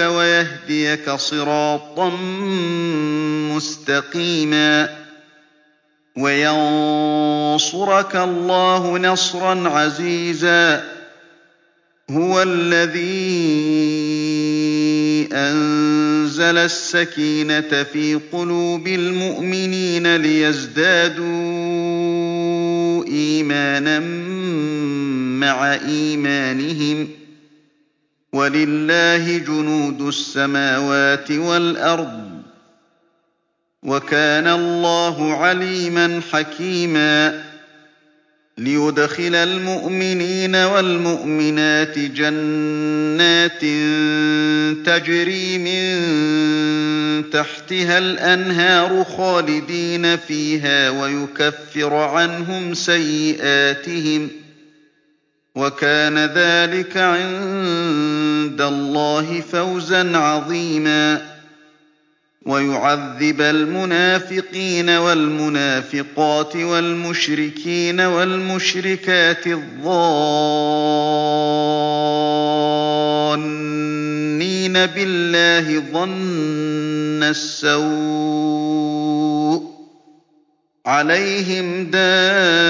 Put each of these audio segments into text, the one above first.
وَيَهْدِيَكَ صِرَاطًا مُّسْتَقِيمًا وَيَنصُرَكَ اللَّهُ نَصْرًا عَزِيزًا هُوَ الَّذِي أَنزَلَ السَّكِينَةَ فِي قُلُوبِ الْمُؤْمِنِينَ لِيَزْدَادُوا إِيمَانًا مَّعَ إِيمَانِهِمْ ۗ وَلِلَّهِ جُنُودُ السَّمَاوَاتِ وَالْأَرْضِ ۚ وَكَانَ اللَّهُ عَلِيمًا حَكِيمًا لِّيُدْخِلَ الْمُؤْمِنِينَ وَالْمُؤْمِنَاتِ جَنَّاتٍ تَجْرِي مِن تَحْتِهَا الْأَنْهَارُ خَالِدِينَ فِيهَا وَيُكَفِّرَ عَنْهُمْ سَيِّئَاتِهِمْ ۚ وَكَانَ ذَٰلِكَ عِندَ اللَّهِ فَوْزًا عَظِيمًا. وَيُعَذِّبَ الْمُنَافِقِينَ وَالْمُنَافِقَاتِ وَالْمُشْرِكِينَ وَالْمُشْرِكَاتِ الظَّانِّينَ بِاللَّهِ ظَنَّ السَّوْءِ ۚ عَلَيْهِمْ دَائِرَةُ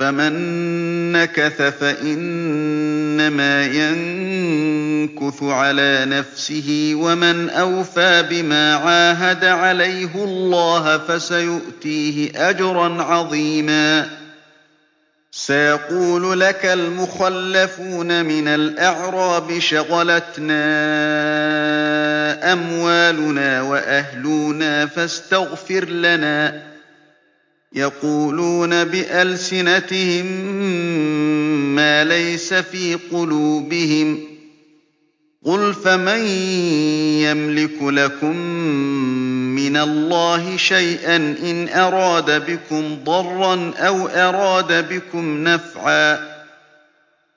فَمَن نَّكَثَ فَإِنَّمَا يَنكُثُ عَلَىٰ نَفْسِهِ ۖ وَمَنْ أَوْفَىٰ بِمَا عَاهَدَ عَلَيْهُ اللَّهَ فَسَيُؤْتِيهِ أَجْرًا عَظِيمًا سَيَقُولُ لَكَ الْمُخَلَّفُونَ مِنَ الْأَعْرَابِ شَغَلَتْنَا أَمْوَالُنَا وَأَهْلُونَا فَاسْتَغْفِرْ لَنَا ۚ يَقُولُونَ بِأَلْسِنَتِهِم مَّا لَيْسَ فِي قُلُوبِهِمْ ۚ. قُلْ فَمَن يَمْلِكُ لَكُم مِّنَ اللَّهِ شَيْئًا إِنْ أَرَادَ بِكُمْ ضَرًّا أَوْ أَرَادَ بِكُمْ نَفْعًا ۚ.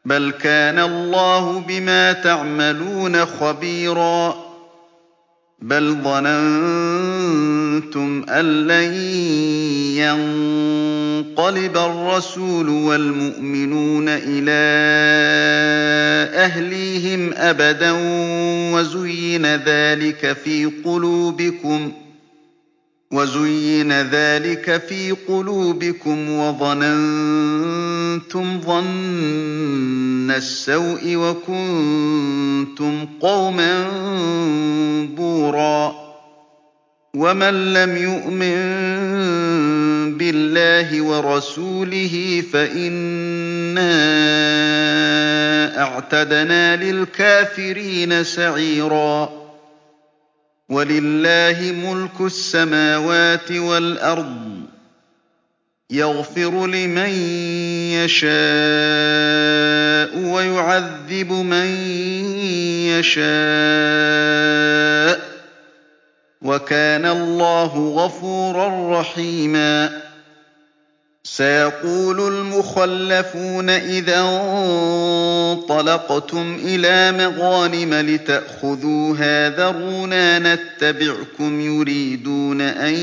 بَلْ كَانَ اللَّهُ بِمَا تَعْمَلُونَ خَبِيرًا. بَلْ ظَنَنتُمْ أَن لَّن يَنقَلِبَ الرَّسُولُ وَالْمُؤْمِنُونَ إِلَىٰ أَهْلِيهِمْ أَبَدًا وَزُيِّنَ ذَٰلِكَ فِي قُلُوبِكُمْ وَظَنَنتُمْ ظَنَّ السَّوْءِ وَكُنتُمْ قَوْمًا بُورًا. وَمَن لَّمْ يُؤْمِن بِاللَّهِ وَرَسُولِهِ فَإِنَّا أَعْتَدْنَا لِلْكَافِرِينَ سَعِيرًا. وَلِلَّهِ مُلْكُ السَّمَاوَاتِ وَالْأَرْضِ ۚ يَغْفِرُ لِمَن يَشَاءُ وَيُعَذِّبُ مَن يَشَاءُ ۚ وَكَانَ اللَّهُ غَفُورًا رَّحِيمًا. سَيَقُولُ الْمُخَلَّفُونَ إِذَا انطَلَقْتُمْ إِلَىٰ مَغَانِمَ لِتَأْخُذُوهَا ذَرُونَا نَتَّبِعْكُمْ ۖ يُرِيدُونَ أَن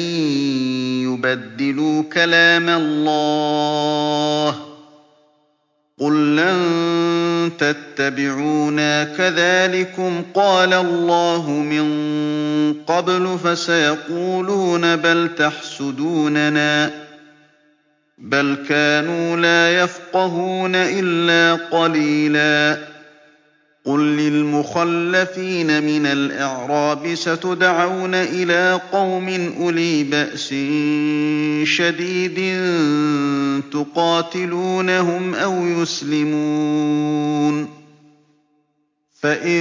يُبَدِّلُوا كَلَامَ اللَّهِ ۚ قُل لَّن تَتَّبِعُونَا كَذَٰلِكُمْ قَالَ اللَّهُ مِن قَبْلُ ۖ فَسَيَقُولُونَ بَلْ تَحْسُدُونَنَا ۚ بَلْ كَانُوا لَا يَفْقَهُونَ إِلَّا قَلِيلًا قُل لِّلْمُخَلَّفِينَ مِنَ الْأَعْرَابِ سَتُدْعَوْنَ إِلَىٰ قَوْمٍ أُولِي بَأْسٍ شَدِيدٍ تُقَاتِلُونَهُمْ أَوْ يُسْلِمُونَ ۖ فَإِن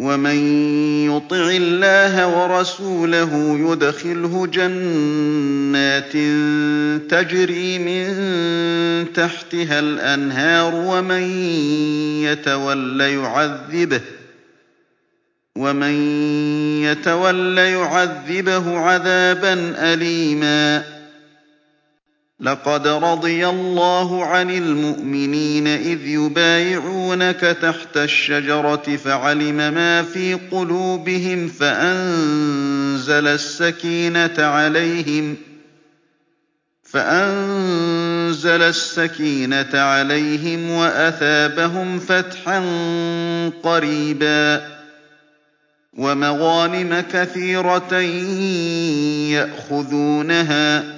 وَمَن يُطِعِ اللَّهَ وَرَسُولَهُ يُدْخِلْهُ جَنَّاتٍ تَجْرِي مِن تَحْتِهَا الْأَنْهَارُ وَمَن يَتَوَلَّ يُعَذِّبْهُ عَذَابًا أَلِيمًا لَّقَدْ رَضِيَ اللَّهُ عَنِ الْمُؤْمِنِينَ إِذْ يُبَايِعُونَكَ تَحْتَ الشَّجَرَةِ فَعَلِمَ مَا فِي قُلُوبِهِمْ فَأَنزَلَ السَّكِينَةَ عَلَيْهِمْ وَأَثَابَهُمْ فَتْحًا قَرِيبًا وَمَغَانِمَ كَثِيرَةً يَأْخُذُونَهَا ۗ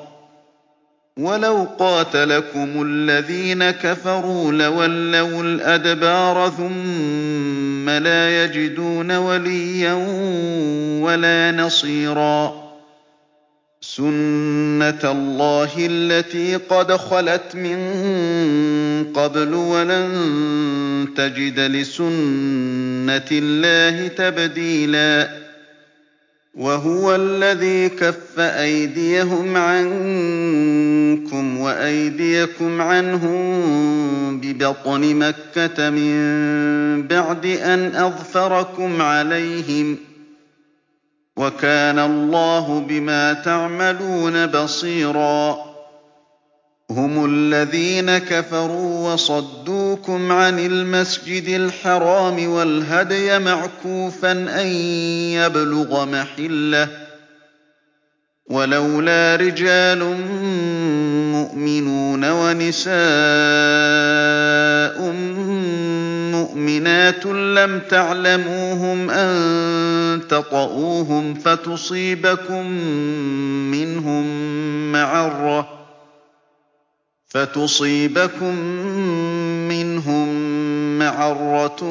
وَلَوْ قَاتَلَكُمُ الَّذِينَ كَفَرُوا لَوَلَّوُا الْأَدْبَارَ ثُمَّ لَا يَجِدُونَ وَلِيًّا وَلَا نَصِيرًا. سُنَّتَ اللَّهِ الَّتِي قَدْ خَلَتْ مِن قَبْلُ ۖ وَلَن تَجِدَ لِسُنَّةِ اللَّهِ تَبْدِيلًا. وَهُوَ الَّذِي كَفَّ أَيْدِيَهُمْ عَنكُمْ وَأَيْدِيَكُمْ عَنْهُم بِبَطْنِ مَكَّةَ مِن بَعْدِ أَنْ أَظْفَرَكُمْ عَلَيْهِمْ ۚ وَكَانَ اللَّهُ بِمَا تَعْمَلُونَ بَصِيرًا هُمُ الَّذِينَ كَفَرُوا وَصَدُّوكُمْ عَنِ الْمَسْجِدِ الْحَرَامِ وَالْهَدْيَ مَعْكُوفًا أَن يَبْلُغَ مَحِلَّهُ ۚ وَلَوْلَا رِجَالٌ مُّؤْمِنُونَ وَنِسَاءٌ مُّؤْمِنَاتٌ لَّمْ تَعْلَمُوهُمْ أَن تَطَئُوهُمْ فَتُصِيبَكُم مِّنْهُم مَّعَرَّةٌ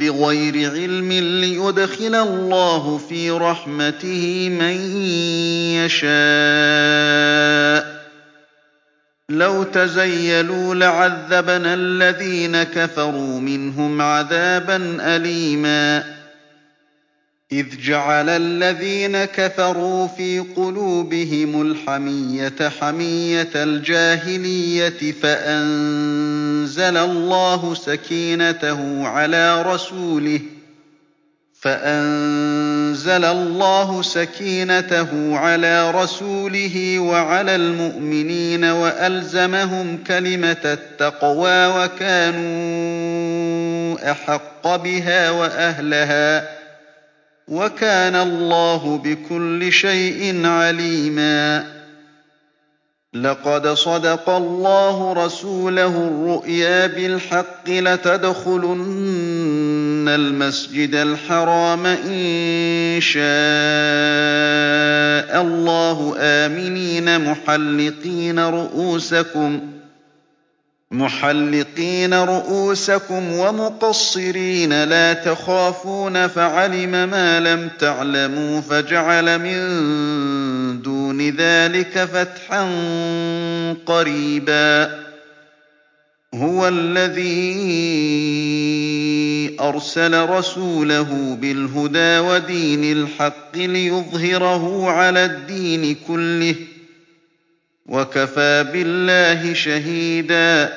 بِغَيْرِ عِلْمٍ لِّيُدْخِلَ اللَّهُ فِي رَحْمَتِهِ مَن يَشَاءُ ۚ. لَوْ تَزَيَّلُوا لَعَذَّبْنَا الَّذِينَ كَفَرُوا مِنْهُمْ عَذَابًا أَلِيمًا. إِذْ جَعَلَ الَّذِينَ كَفَرُوا فِي قُلُوبِهِمُ الْحَمِيَّةَ حَمِيَّةَ الْجَاهِلِيَّةِ فَأَنزَلَ اللَّهُ سَكِينَتَهُ عَلَىٰ رَسُولِهِ وَعَلَى الْمُؤْمِنِينَ وَأَلْزَمَهُمْ كَلِمَةَ التَّقْوَىٰ وَكَانُوا أَحَقَّ بِهَا وَأَهْلَهَا وَكَانَ اللَّهُ بِكُلِّ شَيْءٍ عَلِيمًا. لَّقَدْ صَدَقَ اللَّهُ رَسُولَهُ الرُّؤْيَا بِالْحَقِّ لَتَدْخُلُنَّ الْمَسْجِدَ الْحَرَامَ إِن شَاءَ اللَّهُ آمِنِينَ مُحَلِّقِينَ رُءُوسَكُمْ وَمُقَصِّرِينَ لَا تَخَافُونَ فَعَلِمَ مَا لَمْ تَعْلَمُوا فَجَعَلَ مِن دُونِ ذَٰلِكَ فَتْحًا قَرِيبًا هُوَ الَّذِي أَرْسَلَ رَسُولَهُ بِالْهُدَىٰ وَدِينِ الْحَقِّ لِيُظْهِرَهُ عَلَى الدِّينِ كُلِّهِ ۚ وَكَفَىٰ بِاللَّهِ شَهِيدًا.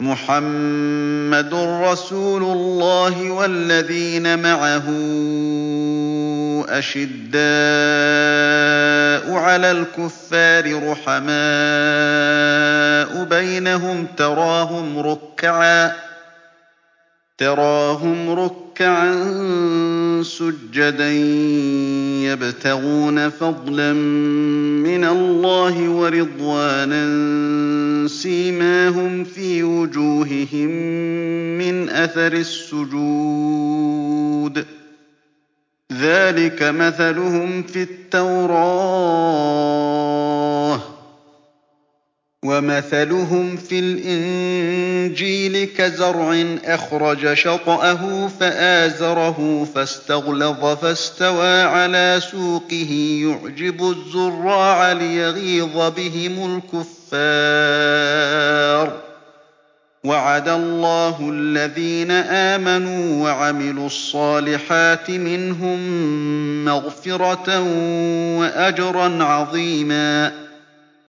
مُّحَمَّدٌ رَّسُولُ اللَّهِ وَالَّذِينَ مَعَهُ أَشِدَّاءُ عَلَى الْكُفَّارِ رُحَمَاءُ بَيْنَهُمْ تَرَاهُمْ رُكَّعًا سُجَّدًا يَبْتَغُونَ فَضْلًا مِّنَ اللَّهِ وَرِضْوَانًا سِيمَاهُمْ فِي وُجُوهِهِم مِّنْ أَثَرِ السُّجُودِ ۚ. ذَٰلِكَ مَثَلُهُمْ فِي التَّوْرَاةِ ۚ. وَمَثَلُهُمْ فِي الْإِنجِيلِ كَزَرْعٍ أَخْرَجَ شَطْأَهُ فَآزَرَهُ فَاسْتَغْلَظَ فَاسْتَوَىٰ عَلَىٰ سُوقِهِ يُعْجِبُ الزُّرَّاعَ لِيَغِيظَ بِهِمُ الْكُفَّارَ ۗ. وَعَدَ اللَّهُ الَّذِينَ آمَنُوا وَعَمِلُوا الصَّالِحَاتِ مِنْهُم مَّغْفِرَةً وَأَجْرًا عَظِيمًا.